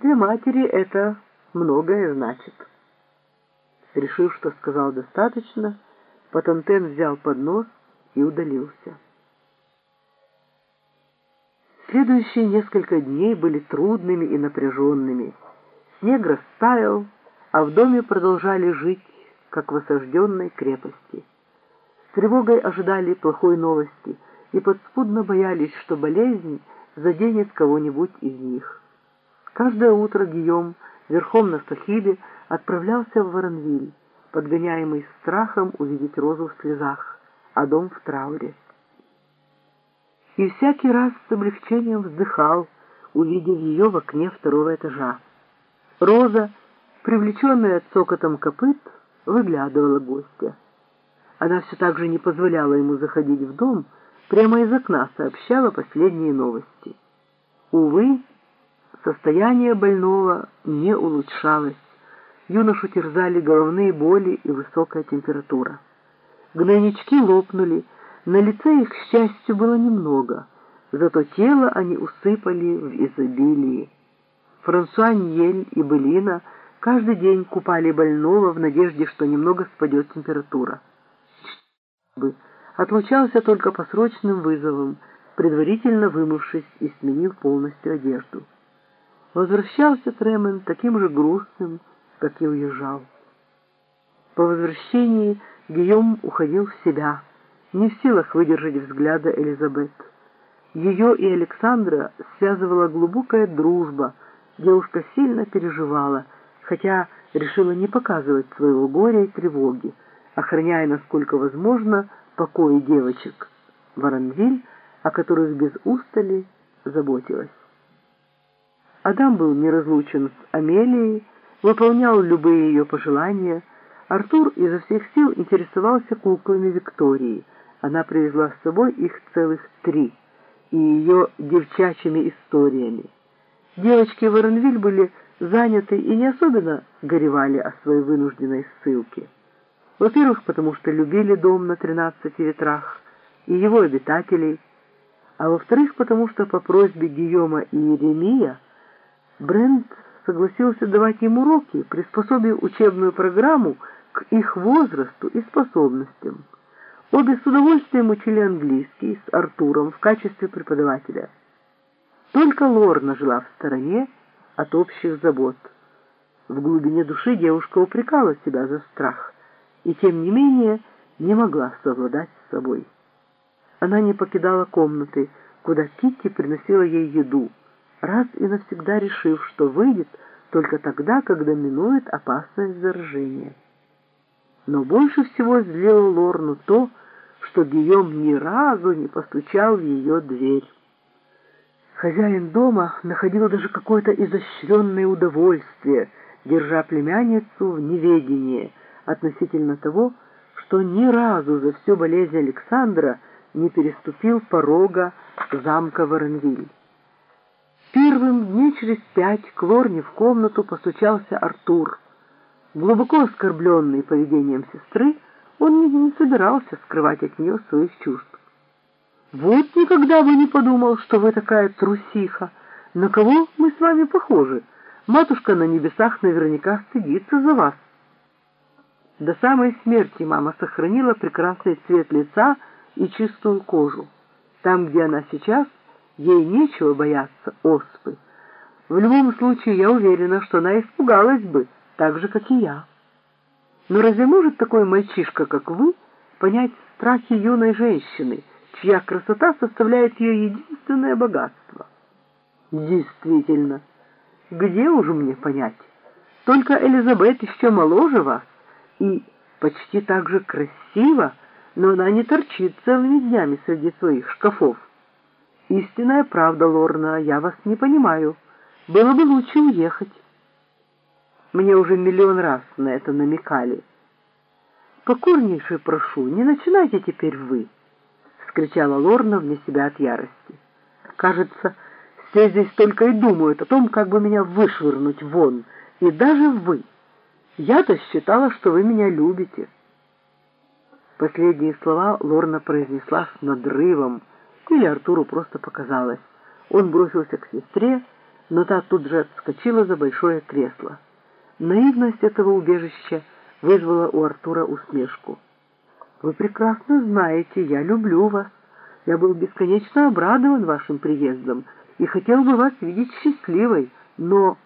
Для матери это многое значит. Решив, что сказал достаточно, Патантен взял поднос и удалился. Следующие несколько дней были трудными и напряженными. Снег растаял, а в доме продолжали жить, как в осажденной крепости. С тревогой ожидали плохой новости и подспудно боялись, что болезнь заденет кого-нибудь из них. Каждое утро Гийом верхом на Сахибе отправлялся в Воронвиль, подгоняемый страхом увидеть Розу в слезах, а дом в трауре. И всякий раз с облегчением вздыхал, увидев ее в окне второго этажа. Роза, привлеченная цокотом копыт, выглядывала гостя. Она все так же не позволяла ему заходить в дом, прямо из окна сообщала последние новости. Увы, состояние больного не улучшалось. Юношу терзали головные боли и высокая температура. Гнойнички лопнули, на лице их, к счастью, было немного, зато тело они усыпали в изобилии. Франсуа Ньель и Белина каждый день купали больного в надежде, что немного спадет температура. Отлучался только по срочным вызовам, предварительно вымывшись и сменив полностью одежду. Возвращался Тремен таким же грустным, как и уезжал. По возвращении Гийом уходил в себя, не в силах выдержать взгляда Элизабет. Ее и Александра связывала глубокая дружба, девушка сильно переживала, хотя решила не показывать своего горя и тревоги, охраняя, насколько возможно, покой девочек. Воронвиль, о которых без устали заботилась. Адам был неразлучен с Амелией, выполнял любые ее пожелания. Артур изо всех сил интересовался куклами Виктории. Она привезла с собой их целых три и ее девчачьими историями. Девочки Воронвиль были заняты и не особенно горевали о своей вынужденной ссылке. Во-первых, потому что любили дом на тринадцати ветрах и его обитателей, а во-вторых, потому что по просьбе Гийома и Еремия Брент согласился давать им уроки, приспособив учебную программу к их возрасту и способностям. Обе с удовольствием учили английский с Артуром в качестве преподавателя. Только Лорна жила в стороне от общих забот. В глубине души девушка упрекала себя за страх и, тем не менее, не могла совладать с собой. Она не покидала комнаты, куда Китти приносила ей еду, раз и навсегда решив, что выйдет только тогда, когда минует опасность заражения. Но больше всего злило Лорну то, что Гийом ни разу не постучал в ее дверь. Хозяин дома находил даже какое-то изощренное удовольствие, держа племянницу в неведении относительно того, что ни разу за всю болезнь Александра не переступил порога замка Воронвиль. Через пять к Лорне в комнату постучался Артур. Глубоко оскорбленный поведением сестры, он не собирался скрывать от нее своих чувств. «Вот никогда бы не подумал, что вы такая трусиха. На кого мы с вами похожи? Матушка на небесах наверняка стыдится за вас». До самой смерти мама сохранила прекрасный цвет лица и чистую кожу. Там, где она сейчас, Ей нечего бояться оспы. В любом случае, я уверена, что она испугалась бы, так же, как и я. Но разве может такой мальчишка, как вы, понять страхи юной женщины, чья красота составляет ее единственное богатство? Действительно, где уже мне понять? Только Элизабет еще моложе вас и почти так же красива, но она не торчит целыми днями среди своих шкафов. «Истинная правда, Лорна, я вас не понимаю. Было бы лучше уехать». Мне уже миллион раз на это намекали. «Покорнейше прошу, не начинайте теперь вы!» — скричала Лорна вне себя от ярости. «Кажется, все здесь только и думают о том, как бы меня вышвырнуть вон, и даже вы. Я-то считала, что вы меня любите». Последние слова Лорна произнесла с надрывом, или Артуру просто показалось. Он бросился к сестре, но та тут же отскочила за большое кресло. Наивность этого убежища вызвала у Артура усмешку. «Вы прекрасно знаете, я люблю вас. Я был бесконечно обрадован вашим приездом и хотел бы вас видеть счастливой, но